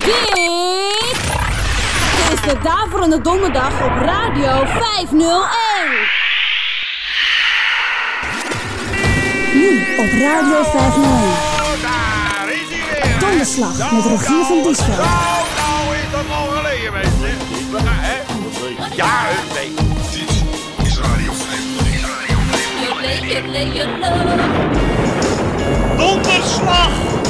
Dit is de Daverende Donderdag op Radio 501. Nu op Radio 501. Daar is hij weer. Donderslag met Rogier van Diesveld. Nou, nou is dat al geleden, mensen. Ja, een week. Dit is Radio 501. Donderslag!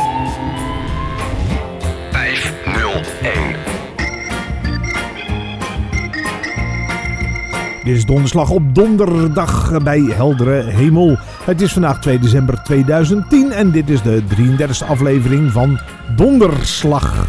Dit is donderslag op donderdag bij heldere hemel. Het is vandaag 2 december 2010 en dit is de 33e aflevering van Donderslag.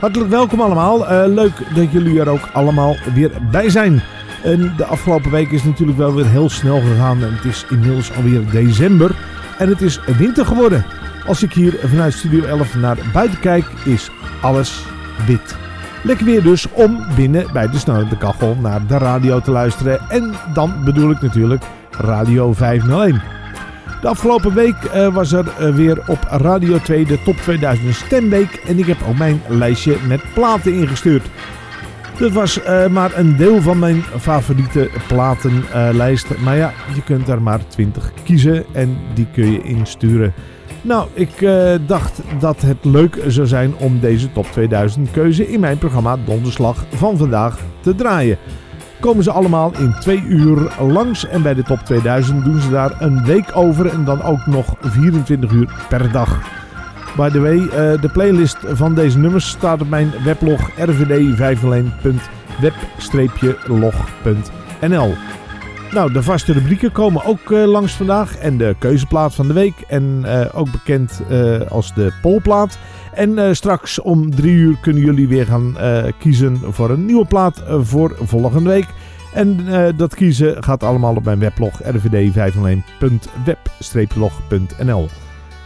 Hartelijk welkom allemaal. Eh, leuk dat jullie er ook allemaal weer bij zijn. En de afgelopen week is natuurlijk wel weer heel snel gegaan en het is inmiddels alweer december en het is winter geworden. Als ik hier vanuit Studio 11 naar buiten kijk is alles wit. Lekker weer dus om binnen bij de snellende kachel naar de radio te luisteren. En dan bedoel ik natuurlijk Radio 501. De afgelopen week eh, was er eh, weer op Radio 2 de Top 2000 Stemweek. En ik heb ook mijn lijstje met platen ingestuurd. Dat was eh, maar een deel van mijn favoriete platenlijst. maar ja, je kunt er maar 20 kiezen en die kun je insturen. Nou, ik eh, dacht dat het leuk zou zijn om deze top 2000 keuze in mijn programma Donderslag van vandaag te draaien. Komen ze allemaal in twee uur langs en bij de top 2000 doen ze daar een week over en dan ook nog 24 uur per dag. By the way, eh, de playlist van deze nummers staat op mijn weblog rvd501.web-log.nl. Nou, de vaste rubrieken komen ook eh, langs vandaag. En de keuzeplaat van de week. En eh, ook bekend als de polplaat. En straks om drie uur kunnen jullie weer gaan kiezen voor een nieuwe plaat voor volgende week. En dat kiezen gaat allemaal op mijn weblog rvd501.web-log.nl.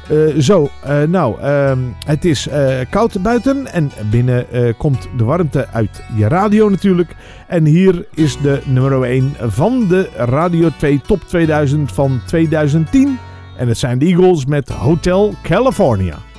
Eh, zo, eh, nou, ehm, het is eh, koud buiten en binnen komt de warmte uit je radio natuurlijk. En hier is de nummer 1 van de Radio 2 Top 2000 van 2010. En het zijn de Eagles met Hotel California.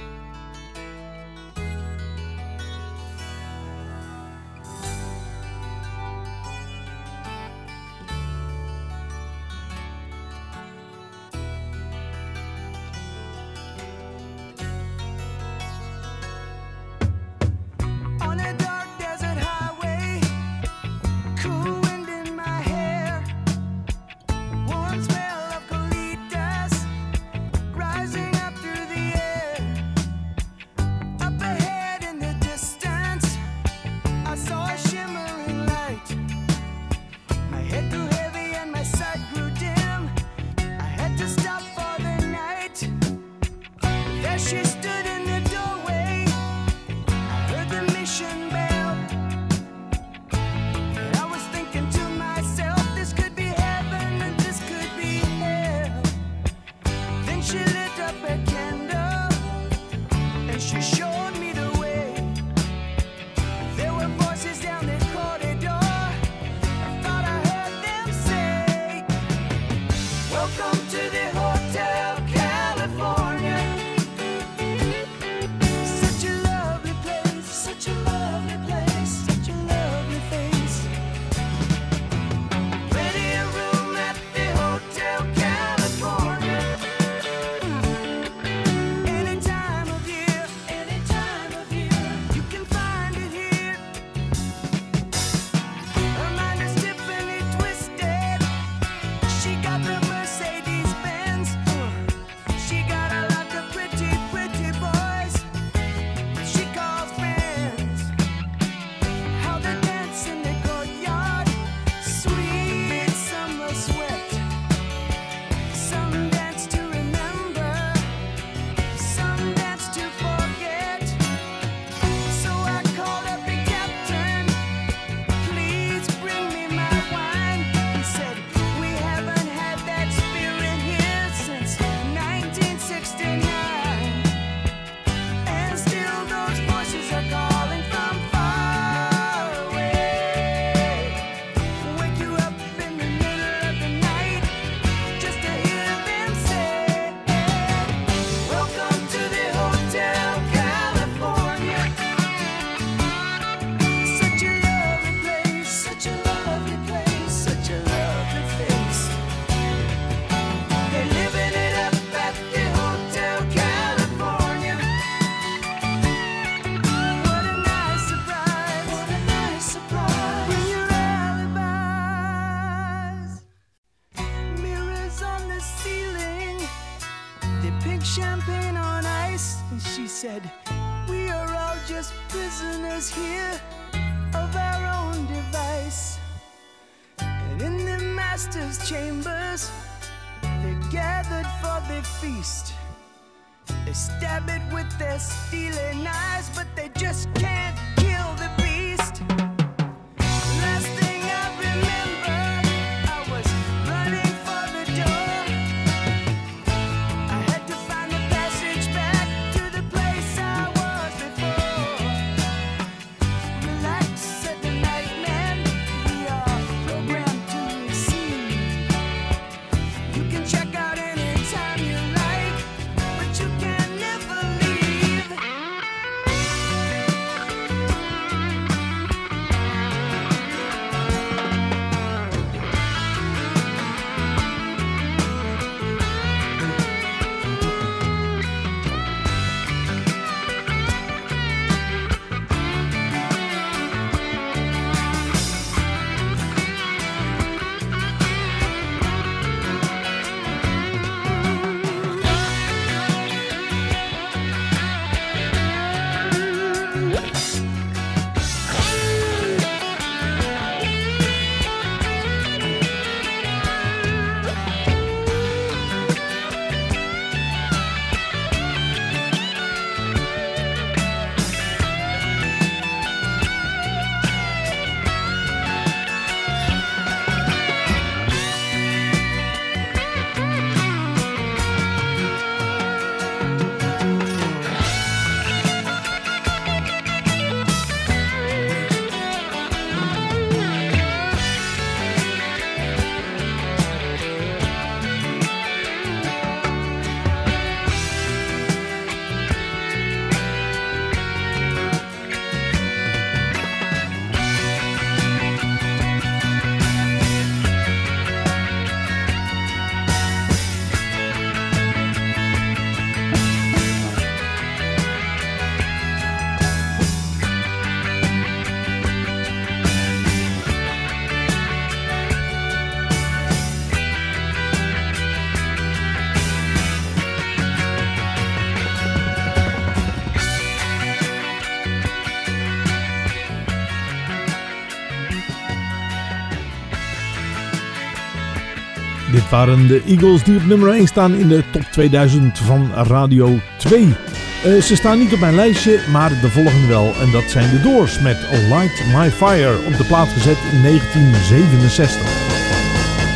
Waren de Eagles die op nummer 1 staan in de top 2000 van Radio 2. Eh, ze staan niet op mijn lijstje, maar de volgende wel. En dat zijn de Doors met Light My Fire op de plaat gezet in 1967.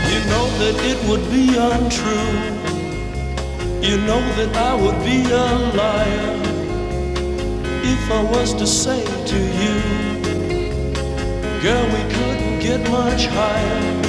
You know that it would be untrue. You know that I would be a liar if I was to say to you, girl, we couldn't get much higher.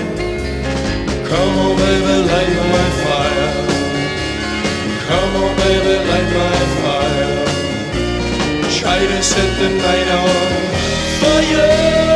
Come on, baby, light my fire. Come on, baby, light my fire. Try to set the night on fire.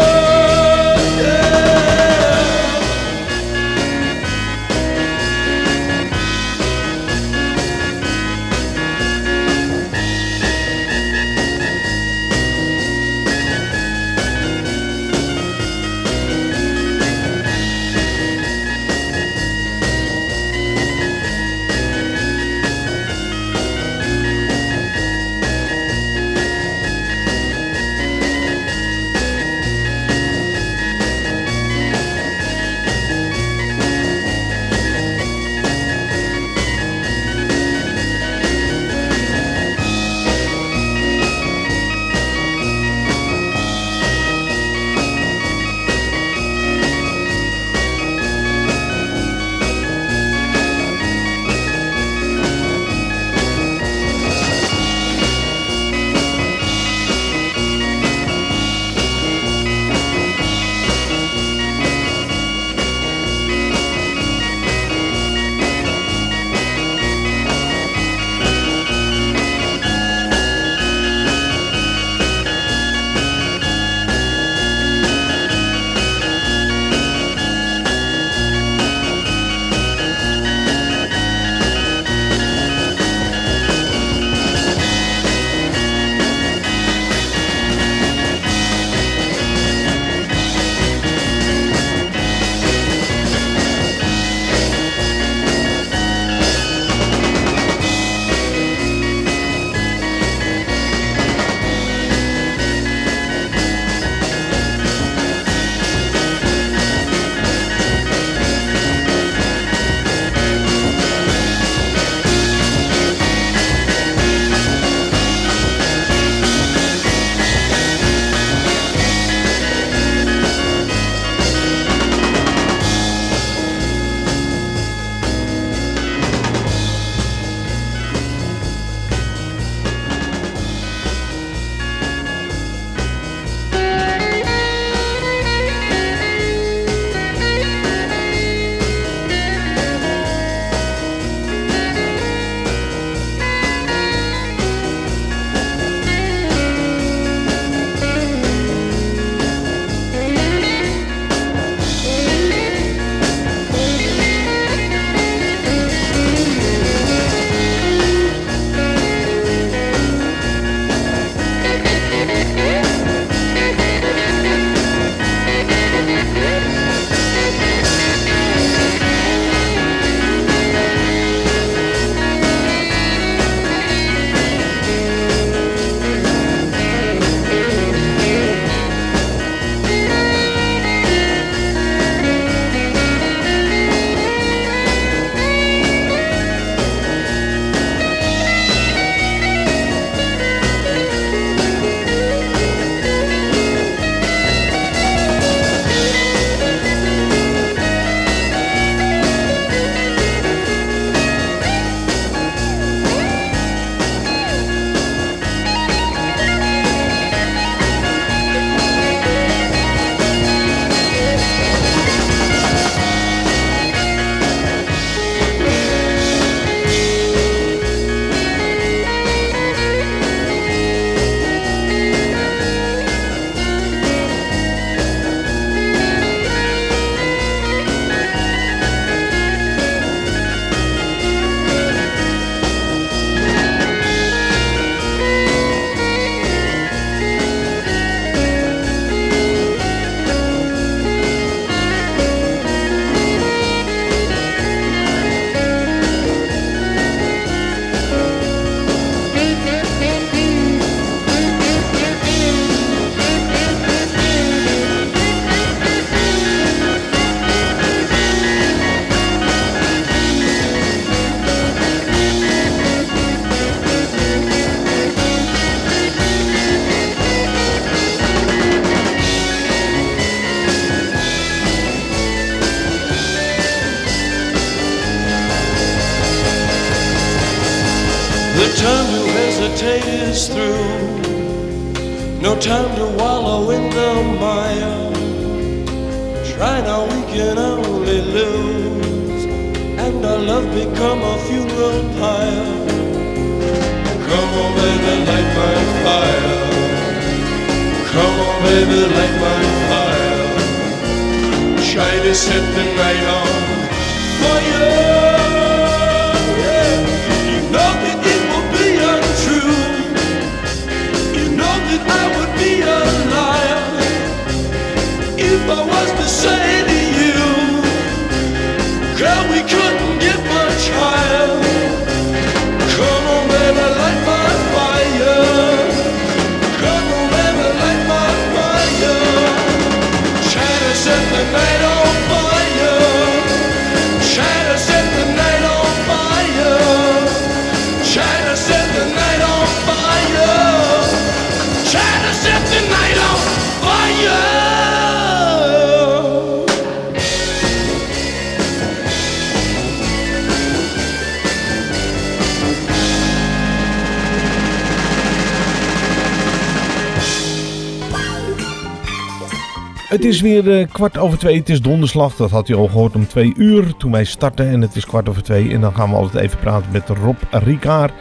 Het is weer eh, kwart over twee. Het is donderslag. Dat had u al gehoord om twee uur toen wij starten. En het is kwart over twee. En dan gaan we altijd even praten met Rob Ricard.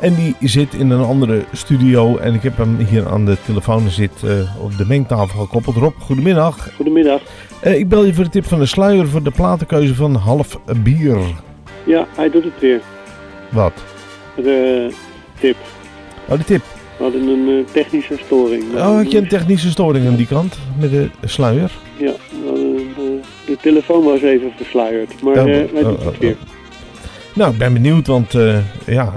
En die zit in een andere studio. En ik heb hem hier aan de telefoon. Zit eh, op de mengtafel gekoppeld. Rob, goedemiddag. Goedemiddag. Eh, ik bel je voor de tip van de sluier voor de platenkeuze van half bier. Ja, hij doet het weer. Wat? De tip. Oh, de tip. We hadden een eh, technische storing. Oh, had je een technische storing aan die kant met de sluier? Ja, hadden, eh, de telefoon was even versluierd. Maar Oh, eh, hij oh, doet oh, het weer. Nou, ik ben benieuwd, want ja,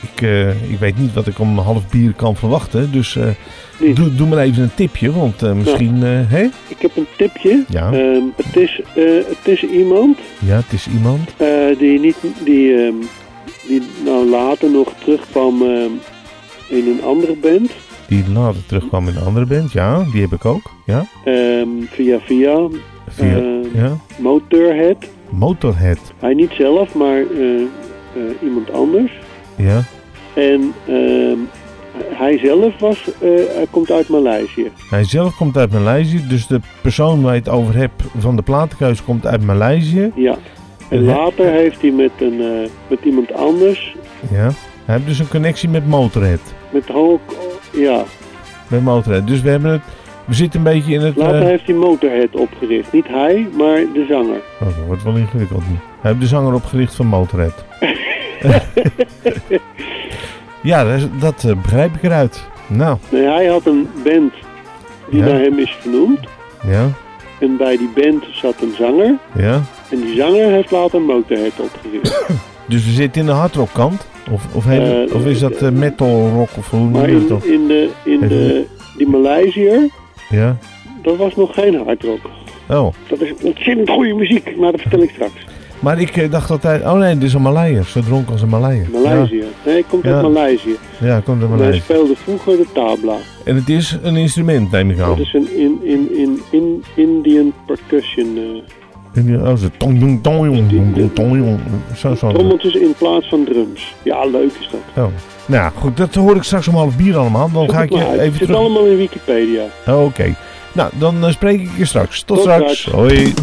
ik, ik weet niet wat ik om half bier kan verwachten. Dus doe, doe maar even een tipje, want misschien, hè? Ik heb een tipje. Ja. Ehm, het, is, het is iemand Ja, het is iemand. die, niet, die, ehm, die nou later nog terugkwam ehm, in een andere band. Die later terugkwam in een andere band. Ja, die heb ik ook. Ja. Ehm, via via. Via, Eh, ja. Motorhead. Motorhead. Hij niet zelf, maar eh, eh, iemand anders. Ja. En ehm, hij zelf was, eh, hij komt uit Maleisië. Hij zelf komt uit Maleisië, dus de persoon waar je het over hebt van de platenkeus komt uit Maleisië. Ja. En later heeft hij met, een, met iemand anders, Ja. Hij heeft dus een connectie met Motorhead. met Hulk, ja. Met Motorhead. Dus we hebben het, we zitten een beetje in het... Later eh, heeft hij Motorhead opgericht. Niet hij, maar de zanger. Oh, dat wordt wel ingewikkeld nu. Hij heeft de zanger opgericht van Motorhead. ja, dat, dat eh, begrijp ik eruit. Nou, Nee, hij had een band die Ja. naar hem is vernoemd. ja, En bij die band zat een zanger. ja. En die zanger heeft later Motorhead opgericht. Dus we zitten in de hardrock kant? Of, Eh, of is dat eh, metal rock of hoe noem je dat in, de, in de, die Maleisiër, Ja? dat was nog geen hardrock. Oh. Dat is ontzettend goede muziek, maar dat vertel ik straks. Maar ik eh, dacht altijd, oh nee, dit is een Maleier. Zo dronken als een Maleier. Maleisië. Nee, hij komt Ja. uit Maleisië. Ja, ja komt uit En hij Maleisië. speelde vroeger de tabla. En het is een instrument, neem ik aan. Dat is een in, in, in, in Indian percussion. Die- Oh, zo tong, tong, tong, jong, tong, tong, tong, jong. Zo, zo. trommeltjes in plaats van drums. Ja, leuk is dat. Oh. Nou goed, dat hoor ik straks om half bier allemaal. Dan ga ik je het even Het zit terug... allemaal in Wikipedia. Oké. Nou, dan eh, spreek ik je straks. Tot, Tot straks. straks. Hoi.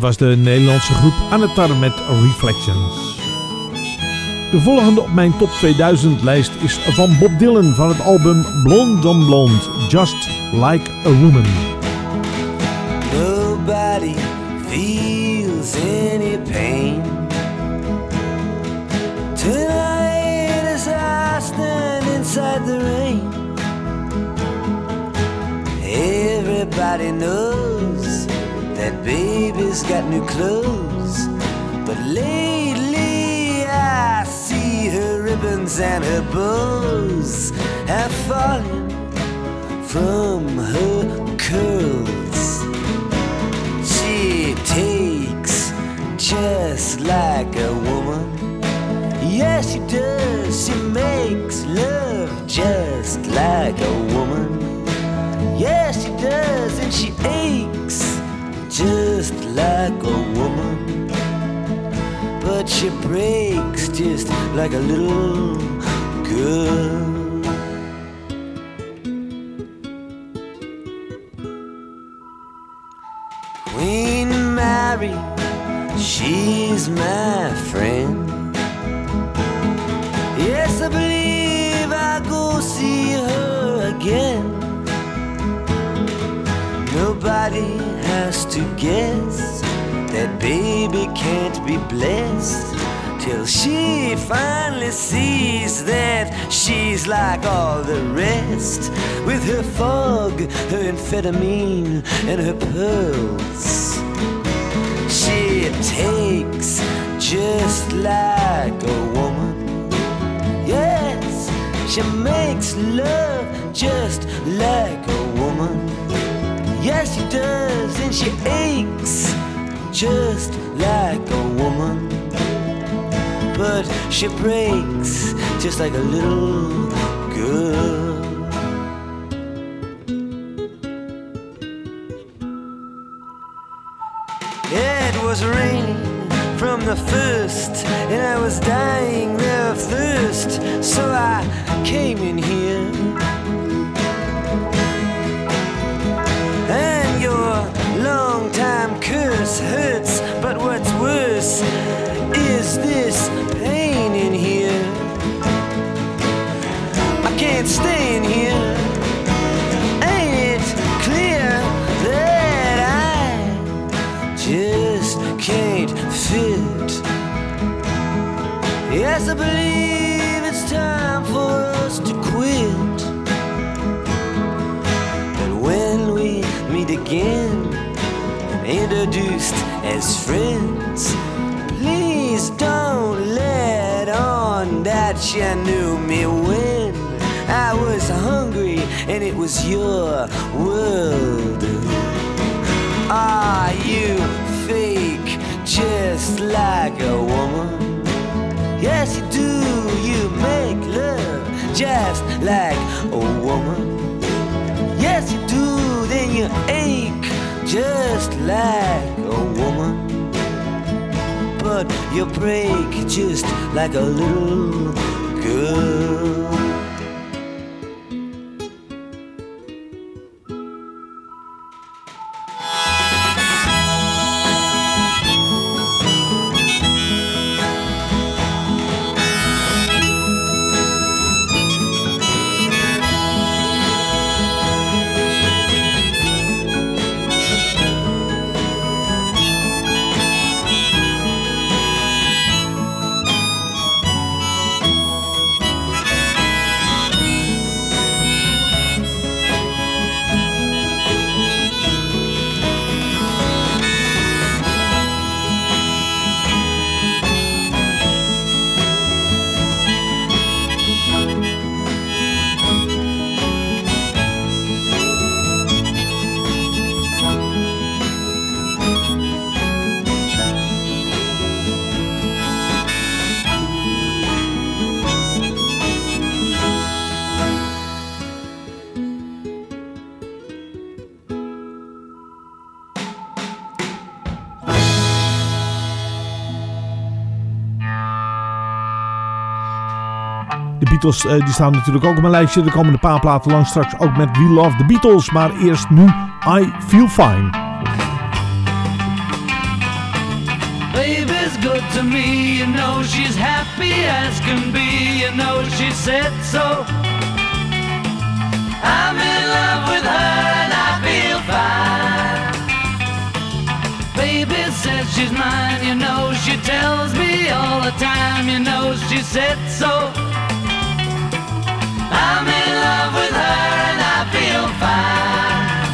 Was de Nederlandse groep Anatar met Reflections. De volgende op mijn top 2000 lijst is van Bob Dylan van het album Blonde on Blonde, Just Like a Woman. Nobody feels any pain Tonight as I stand inside the rain Everybody knows that baby's got new clothes But lately I see her ribbons and her bows Have fallen from her curls She takes just like a woman Yes, she does. She makes love just like a woman. Like a woman. But she breaks just like a little girl. Queen Mary, she's my friend. Yes, I believe I go see her again. Nobody has to guess that baby can't be blessed till she finally sees that she's like all the rest with her fog, her amphetamine, and her pearls. She takes just like a woman. Yes, she makes love just like a woman. Yes, she does, and she aches just like a woman. But she breaks just like a little girl. It was raining from the first, and I was dying of thirst, so I came in here. Hurts, but what's worse is this pain in here. I can't stay in here. Ain't it clear that I just can't fit? Yes, I believe it's time for us to quit. But when we meet again, introduced as friends, please don't let on that you knew me when I was hungry and it was your world. Are you fake just like a woman? Yes, you do. You make love just like a woman. Yes, you do. Then you ache just like a woman. But you break just like a little girl. Beatles eh, die staan natuurlijk ook op mijn lijstje. Er komen een paar platen lang straks ook met We Love the Beatles. Maar eerst nu I Feel Fine. is good to me. You know she's happy as can be. You know she said so. I'm in love with her and I feel fine. Baby says she's mine. You know she tells me all the time. You know she said so. I'm in love with her and I feel fine.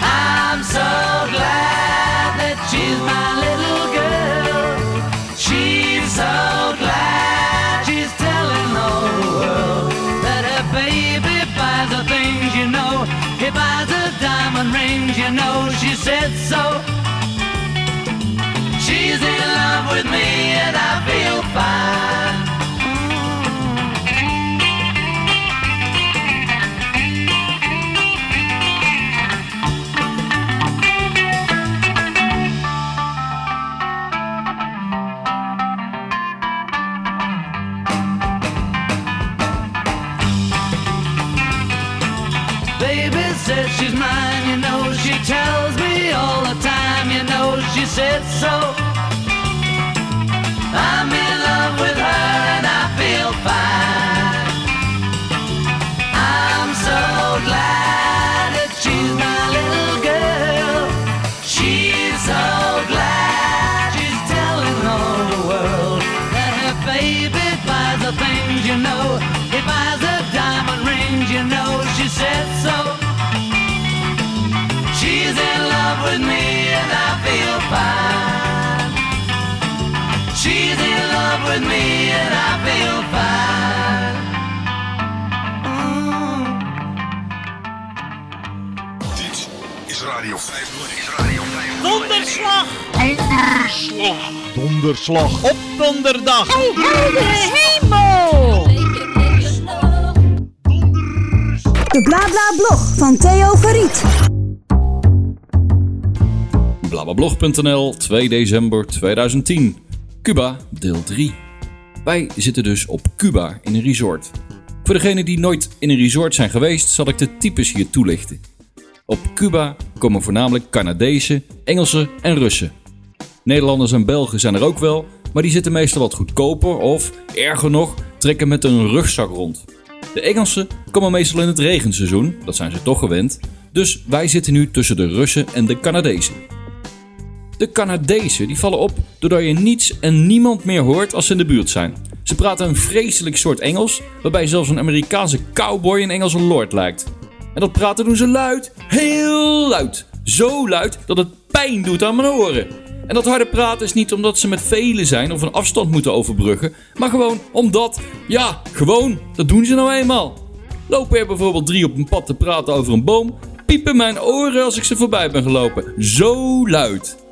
I'm so glad that she's my little girl. She's so glad she's telling all the world that her baby buys her things, you know. He buys her diamond rings, you know. She said so. She's in love with me and I feel fine. So. With me and I feel fine. Dit is Radio 501. Is Radio 501. Donderslag! Donderslag! Donderslag op donderdag! hemel! De Blabla Blog van Theo Verriet. Blablabblog.nl 2 december 2010. Cuba, deel 3. Wij zitten dus op Cuba in een resort. Voor degenen die nooit in een resort zijn geweest, zal ik de types hier toelichten. Op Cuba komen voornamelijk Canadezen, Engelsen en Russen. Nederlanders en Belgen zijn er ook wel, maar die zitten meestal wat goedkoper of, erger nog, trekken met een rugzak rond. De Engelsen komen meestal in het regenseizoen, dat zijn ze toch gewend, dus wij zitten nu tussen de Russen en de Canadezen. De Canadezen die vallen op doordat je niets en niemand meer hoort als ze in de buurt zijn. Ze praten een vreselijk soort Engels, waarbij zelfs een Amerikaanse cowboy een Engelse lord lijkt. En dat praten doen ze luid, heel luid. Zo luid dat het pijn doet aan mijn oren. En dat harde praten is niet omdat ze met velen zijn of een afstand moeten overbruggen, maar gewoon omdat, ja, gewoon, dat doen ze nou eenmaal. Lopen er bijvoorbeeld drie op een pad te praten over een boom, piepen mijn oren als ik ze voorbij ben gelopen. Zo luid.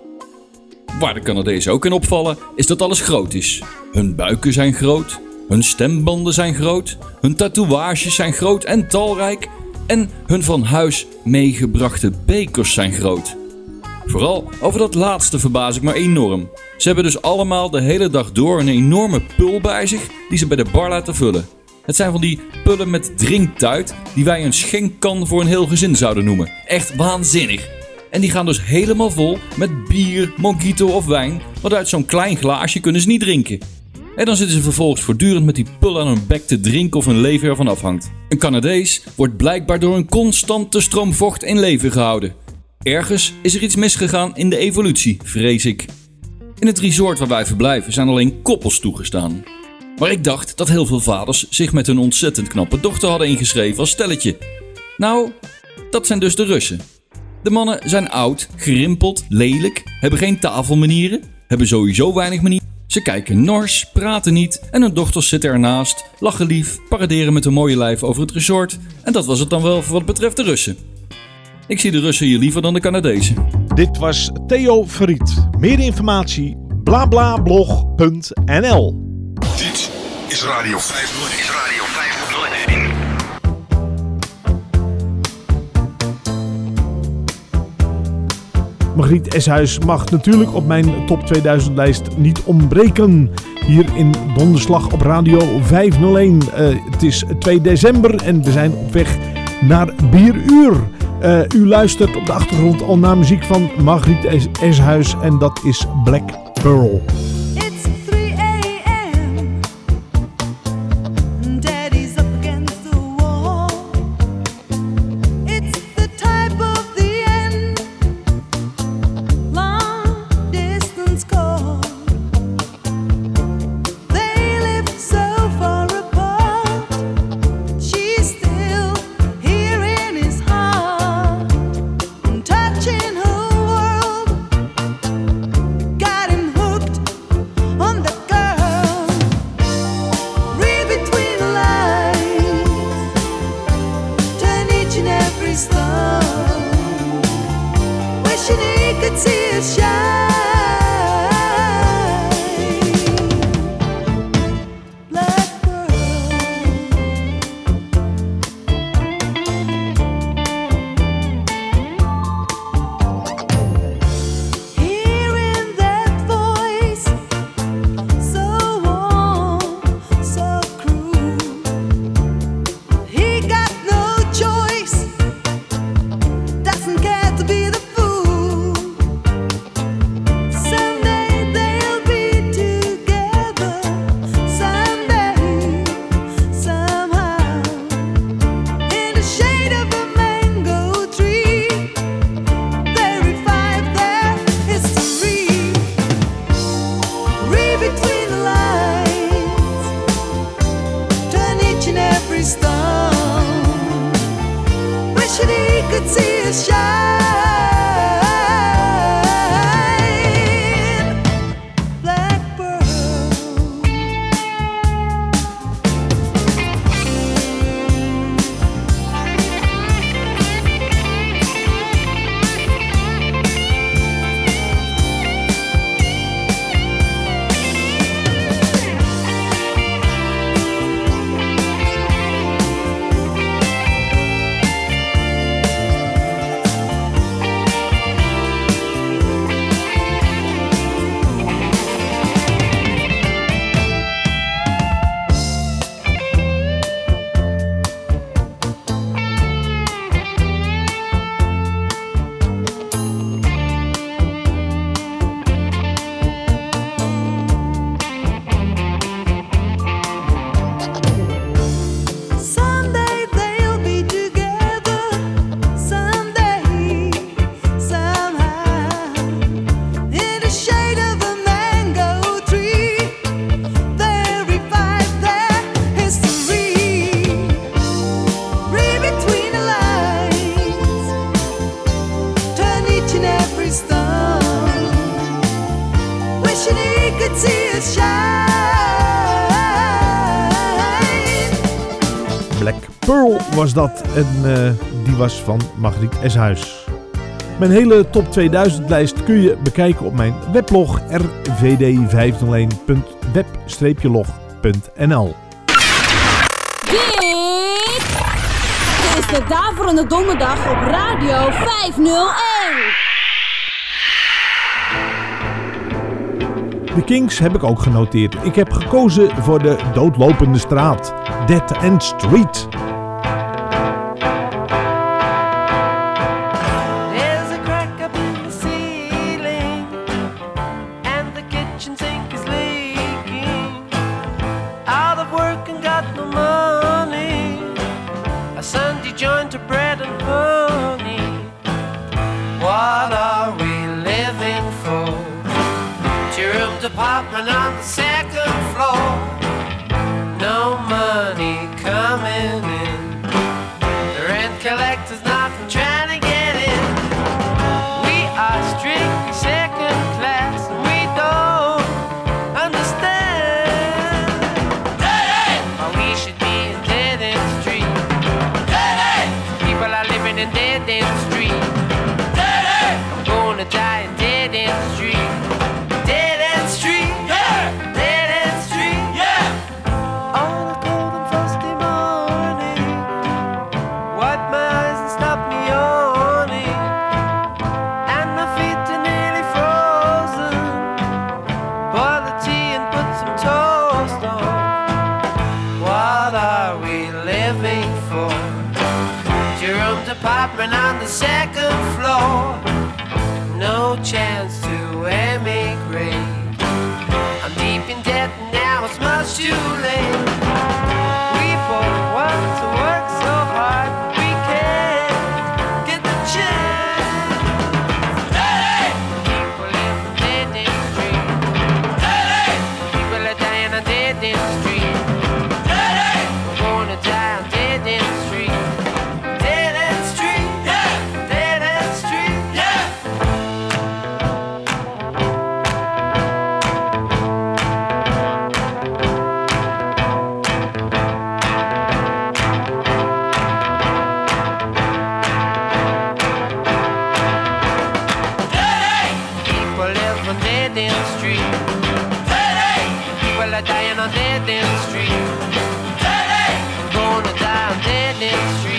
Waar de Canadezen ook in opvallen, is dat alles groot is. Hun buiken zijn groot, hun stembanden zijn groot, hun tatoeages zijn groot en talrijk en hun van huis meegebrachte bekers zijn groot. Vooral over dat laatste verbaas ik me enorm. Ze hebben dus allemaal de hele dag door een enorme pul bij zich die ze bij de bar laten vullen. Het zijn van die pullen met drinktuit die wij een schenkkan voor een heel gezin zouden noemen. Echt waanzinnig. En die gaan dus helemaal vol met bier, mojito of wijn, want uit zo'n klein glaasje kunnen ze niet drinken. En dan zitten ze vervolgens voortdurend met die pul aan hun bek te drinken of hun lever ervan afhangt. Een Canadees wordt blijkbaar door een constante stroom vocht in leven gehouden. Ergens is er iets misgegaan in de evolutie, vrees ik. In het resort waar wij verblijven zijn alleen koppels toegestaan. Maar ik dacht dat heel veel vaders zich met hun ontzettend knappe dochter hadden ingeschreven als stelletje. Nou, dat zijn dus de Russen. De mannen zijn oud, gerimpeld, lelijk, hebben geen tafelmanieren, hebben sowieso weinig manieren. Ze kijken nors, praten niet en hun dochters zitten ernaast, lachen lief, paraderen met hun mooie lijf over het resort. En dat was het dan wel voor wat betreft de Russen. Ik zie de Russen hier liever dan de Canadezen. Dit was Theo Verriet. Meer informatie blablablog.nl Dit is Radio 501. Is Radio Margriet Eshuis mag natuurlijk op mijn top 2000 lijst niet ontbreken. Hier in Donderslag op Radio 501. Eh, het is 2 december en we zijn op weg naar Bieruur. Eh, u luistert op de achtergrond al naar muziek van Margriet Eshuis en dat is Black Pearl. was dat en eh, die was van Margriet Eshuis. Mijn hele top 2000 lijst kun je bekijken op mijn weblog rvd501.web-log.nl Dit is de Daverende Donderdag op Radio 501. De Kings heb ik ook genoteerd. Ik heb gekozen voor de doodlopende straat. Dead End Street. up another dead in the street. I'm gonna die, I'm dead in the street.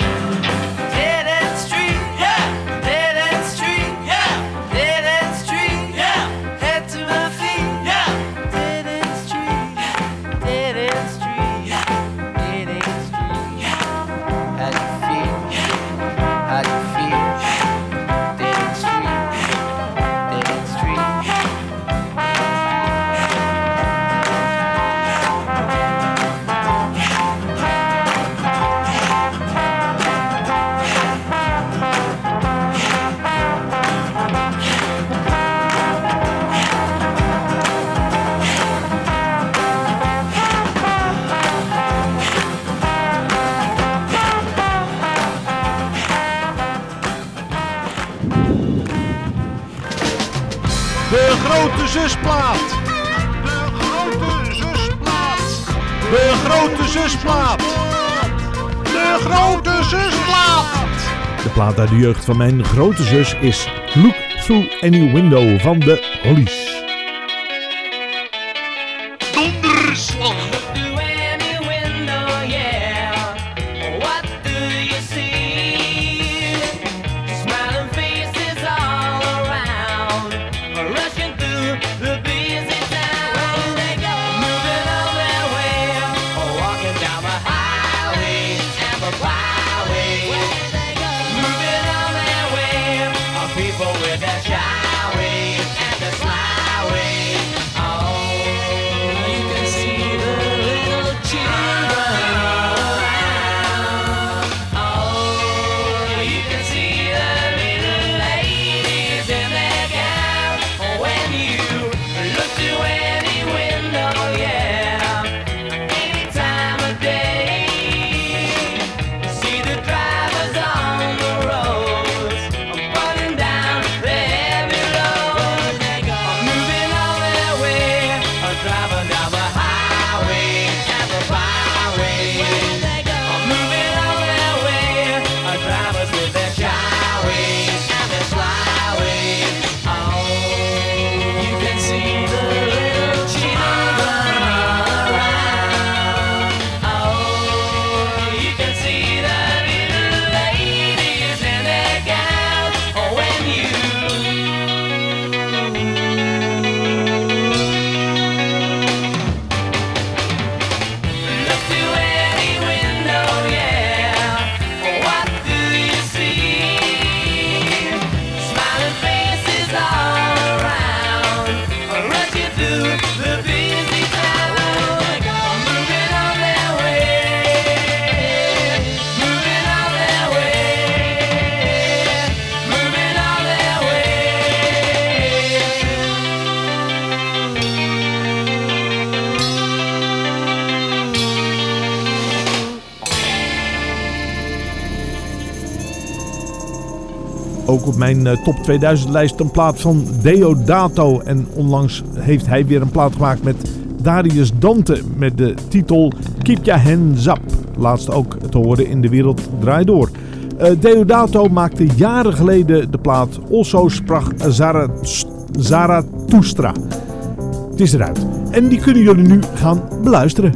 zusplaat. De grote zusplaat. De plaat uit de jeugd van mijn grote zus is Look Through Any Window van de Hollies. op mijn eh, top 2000 lijst een plaat van Deodato. En onlangs heeft hij weer een plaat gemaakt met Darius Dante met de titel Keep Ya Hands Up. Laatst ook te horen in De Wereld Draai Door. Eh, Deodato maakte jaren geleden de plaat Also Sprach Zarathustra. Het is eruit. En die kunnen jullie nu gaan beluisteren.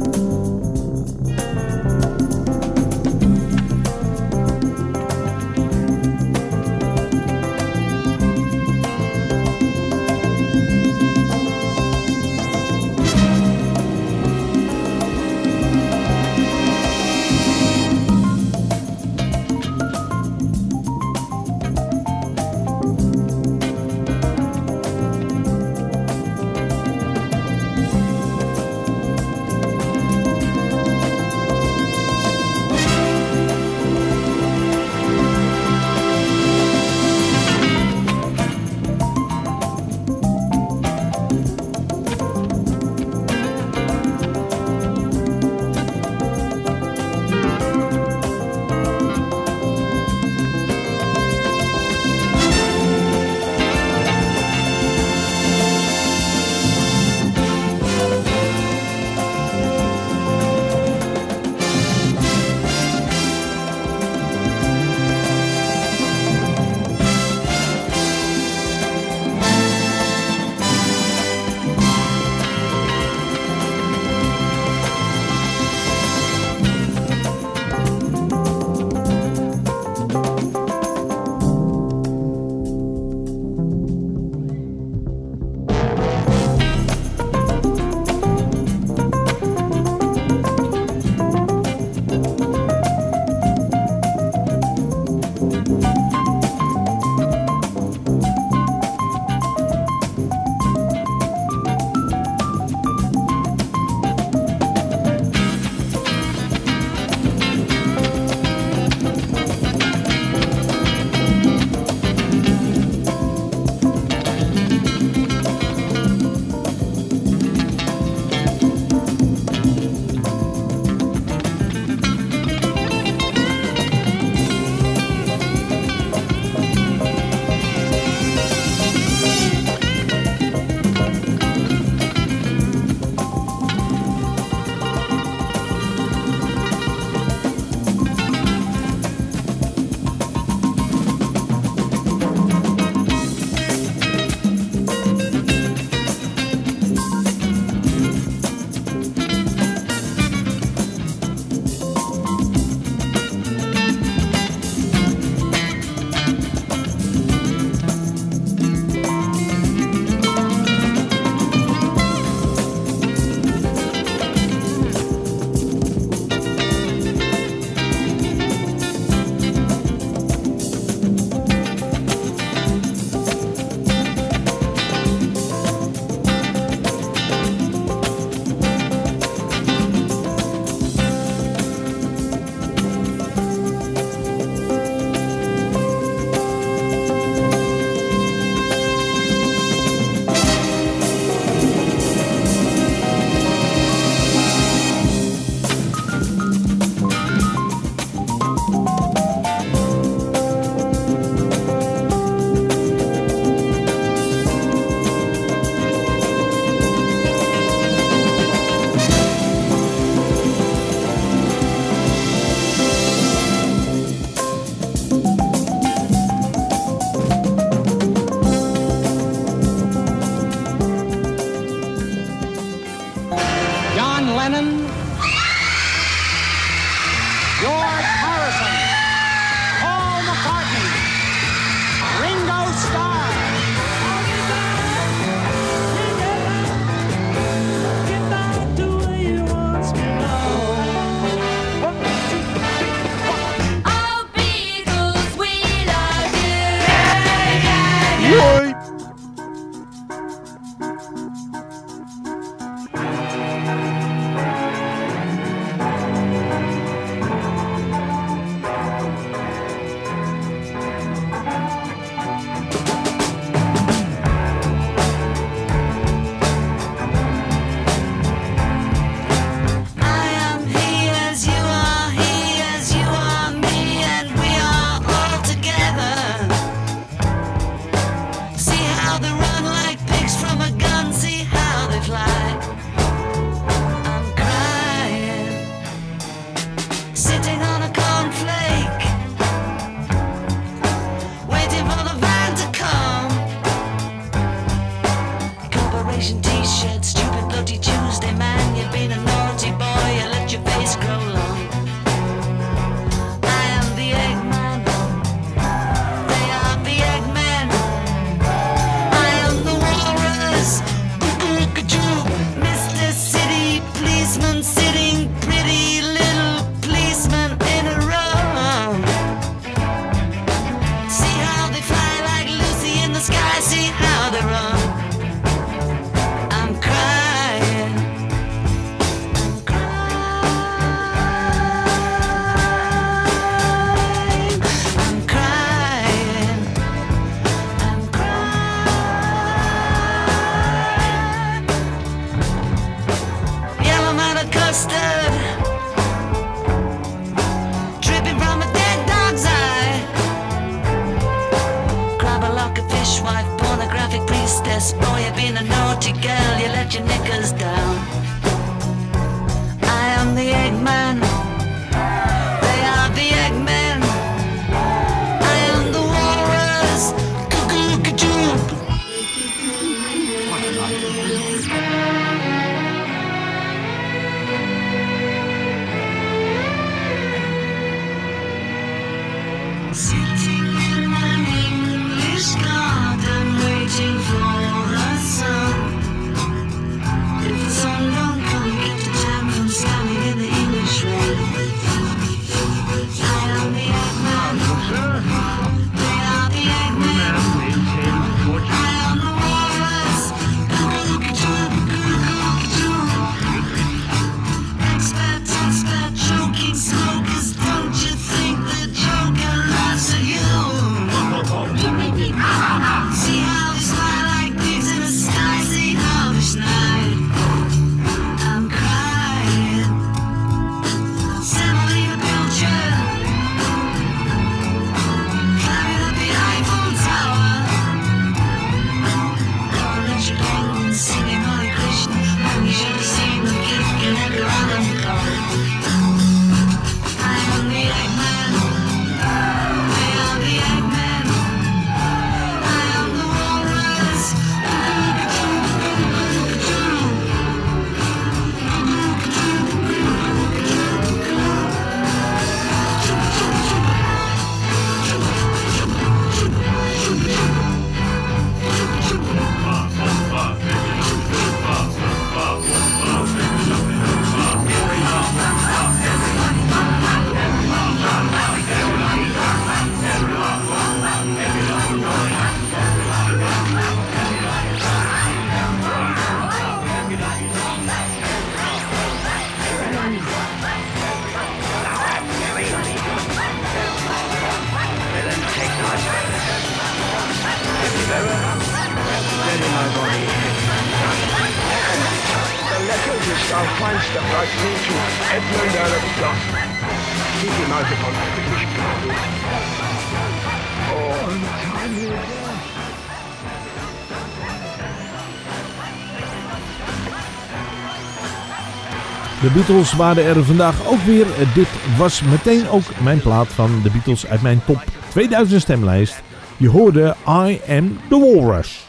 De Beatles waren er vandaag ook weer. Dit was meteen ook mijn plaat van de Beatles uit mijn top 2000 stemlijst. Je hoorde I Am The Walrus.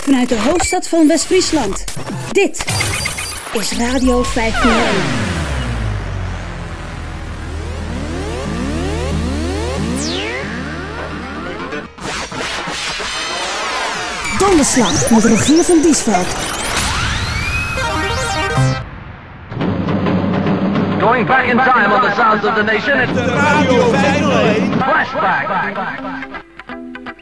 Vanuit de hoofdstad van West-Friesland. Dit is Radio 501. Donderslag met Rogier van Diesveld. Going back in time on the sounds of the nation. It's the Radio Flashback.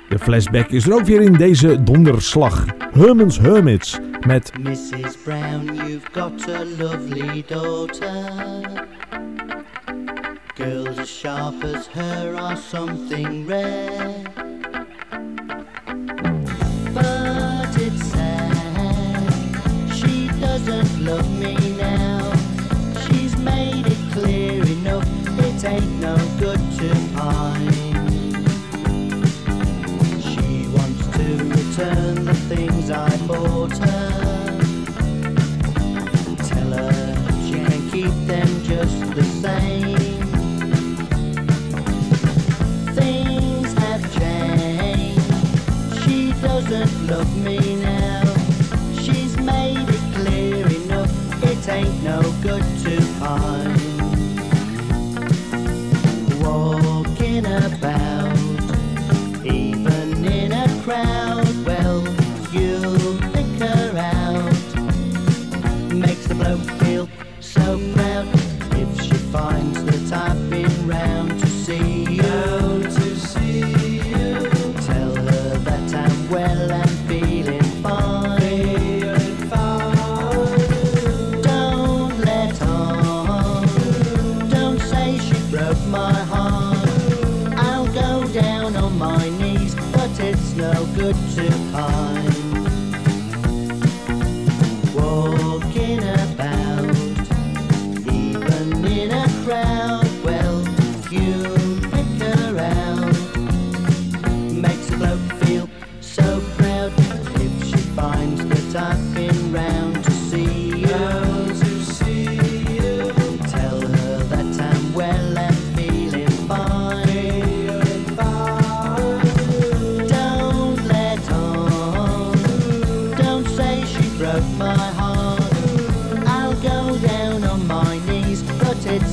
De flashback is er ook weer in deze donderslag. Herman's Hermits met... Mrs. Brown, you've got a lovely daughter. Girls as sharp as her are something rare.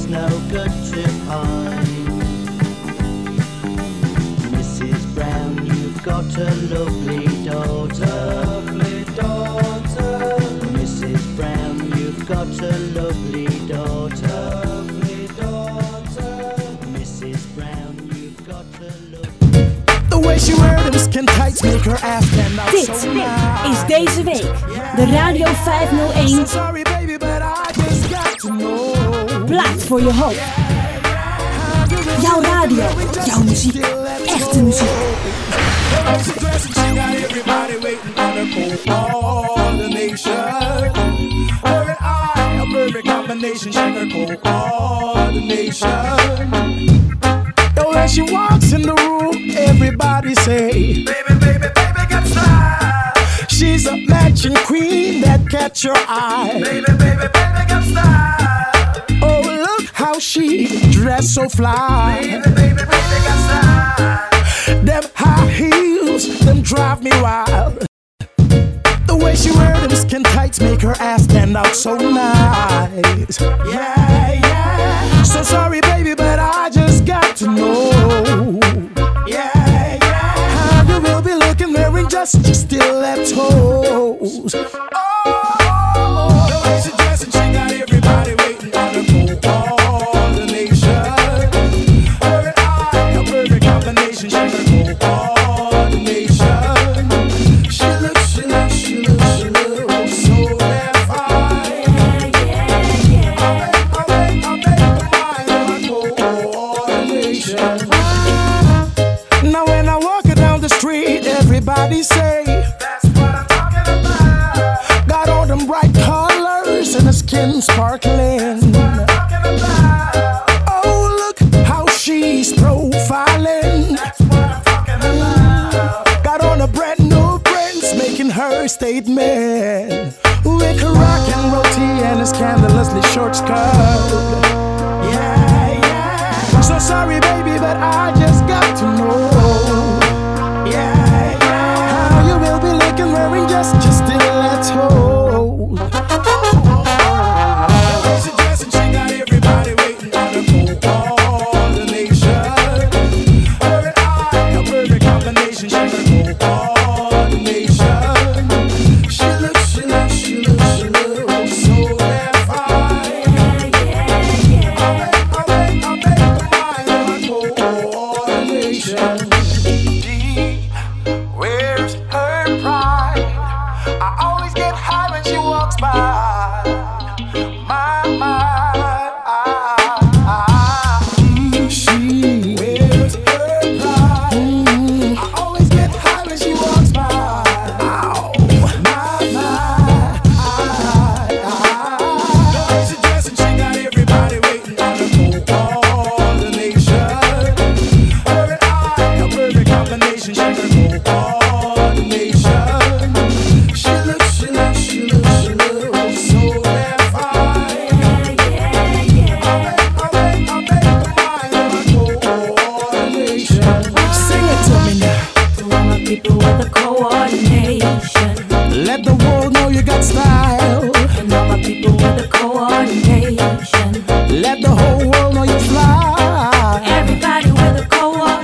No good to pine. Mrs. Brown, you've got a lovely daughter. Lovely daughter. Mrs. Brown, you've got a lovely daughter. Lovely daughter. Mrs. Brown, you've got a lovely The way she wear them skin tights make her ass stand out Dit so nice. is deze week de Radio 501 know. Plaat voor je hoop. Jouw radio, jouw muziek, echte muziek. She got everybody waiting on her coordination. Her and I, a perfect combination. Check her coordination. The way she walks in the room, everybody say, Baby, baby, baby, get style. She's a matching queen that catch your eye. Baby, baby, baby, get style. How she dress so fly. Baby, baby, baby. Them high heels, them drive me wild. The way she wear them skin tights make her ass stand out so nice. Yeah, yeah. So sorry, baby, but I just got to know. Yeah, yeah. How you will be looking wearing just stilettos. Oh, everybody say. That's what I'm talking about. Got all them bright colors and the skin sparkling.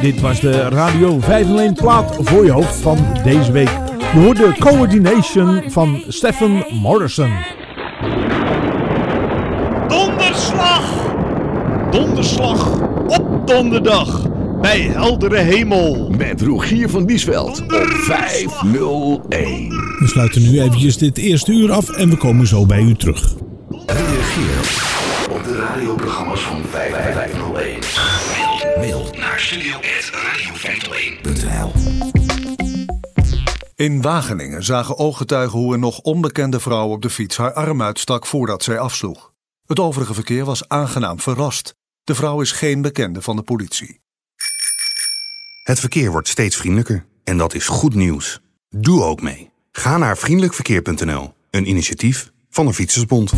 Dit was de Radio 501 plaat voor je hoofd van deze week. Je hoort de Coordination van Stephen Morrison. Donderslag! Donderslag op donderdag bij heldere hemel. Met Rogier van Diesveld op 501. We sluiten nu eventjes dit eerste uur af en we komen zo bij u terug. Reageer op de radioprogramma's van 5501. Mail, mail naar studio.radio501.nl In Wageningen zagen ooggetuigen hoe een nog onbekende vrouw op de fiets haar arm uitstak voordat zij afsloeg. Het overige verkeer was aangenaam verrast. De vrouw is geen bekende van de politie. Het verkeer wordt steeds vriendelijker en dat is goed nieuws. Doe ook mee. Ga naar vriendelijkverkeer.nl, een initiatief van de Fietsersbond.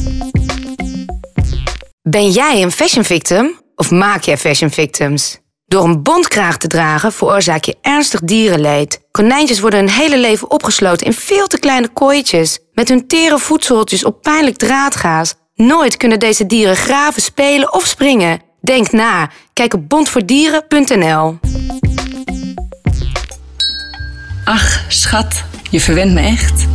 Ben jij een fashion victim of maak jij fashion victims? Door een bondkraag te dragen veroorzaak je ernstig dierenleed. Konijntjes worden hun hele leven opgesloten in veel te kleine kooitjes. Met hun tere voedseltjes op pijnlijk draadgaas. Nooit kunnen deze dieren graven, spelen of springen. Denk na. Kijk op bondvoordieren.nl. Ach, schat, je verwent me echt.